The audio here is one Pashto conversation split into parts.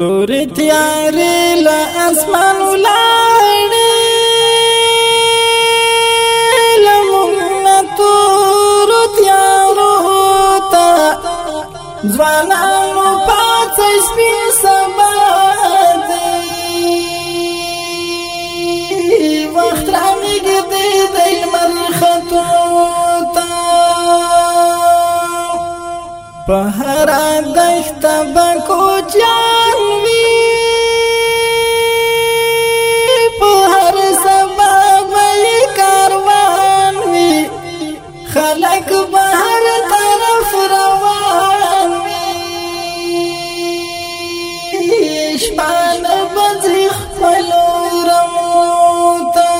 تور تیارې له اسمان ولاړې لمونه تور تیارو ته ځوانانو پاتې سپي سبا دی وخت راغی دی د لمر خطو ته په هر دښت به کوچا خلق به هر طرف روان وي شپان بځي خپل رموتا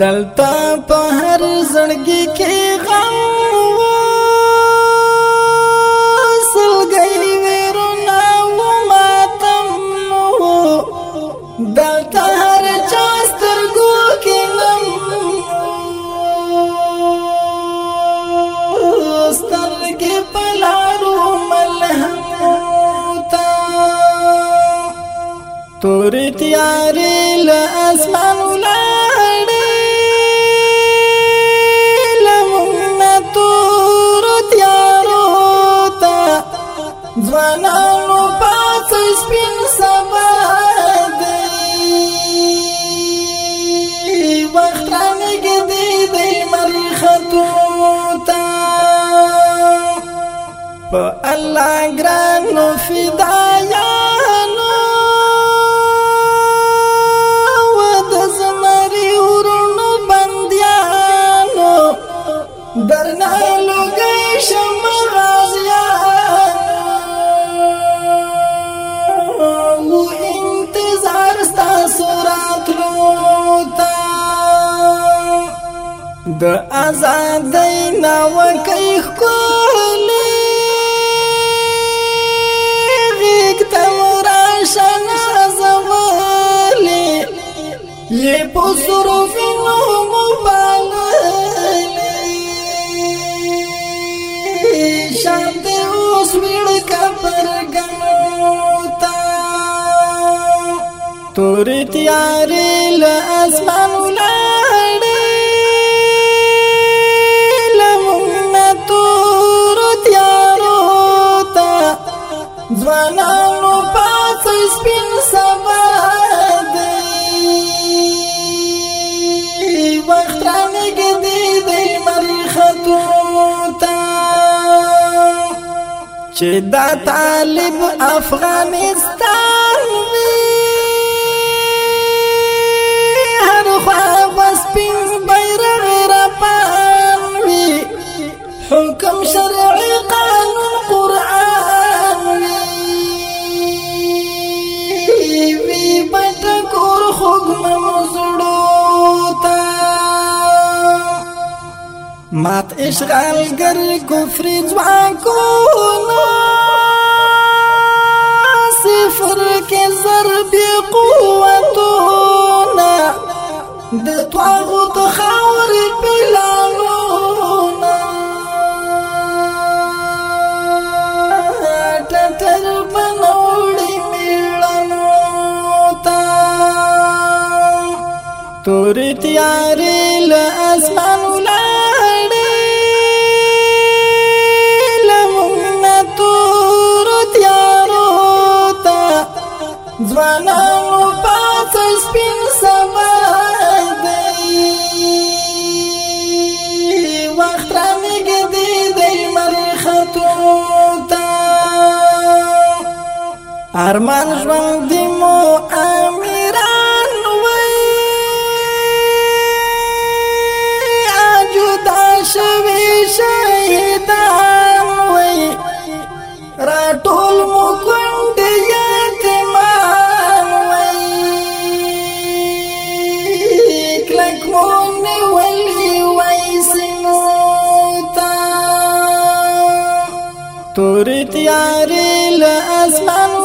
دلته په هر زړګي کې تورې تیارې له اسمان ولاړې له موږ نه تورو تیارو ته ځوانانو پاڅئ سپین سبا دی وخت رانږدې دی لمر ختو ته په الله ګرانو فدا نالوګي شم غازیان مو انتظار ستاسو راتلو تا د آزادۍ نو کوي خلک تور تیارې له اسمان ولاړې لمونه تور تیارو ته ځوانانو پاس سپین سبا دی وخت رانګدې د مرختو ته چې دا طالب افغانستان مات اشغال گر کفر ځواکونه صفر کې ضرب قوتونه د توغوت خاور پلانونه ټټر بنوړي میړنو تا تور تیارې له وخت را میګدي د مری خطو تا ارمان ژوند دی مو امیران وای اجدا شوی شهیدان وای را ټول مو کوندې تور تیارې له اسمان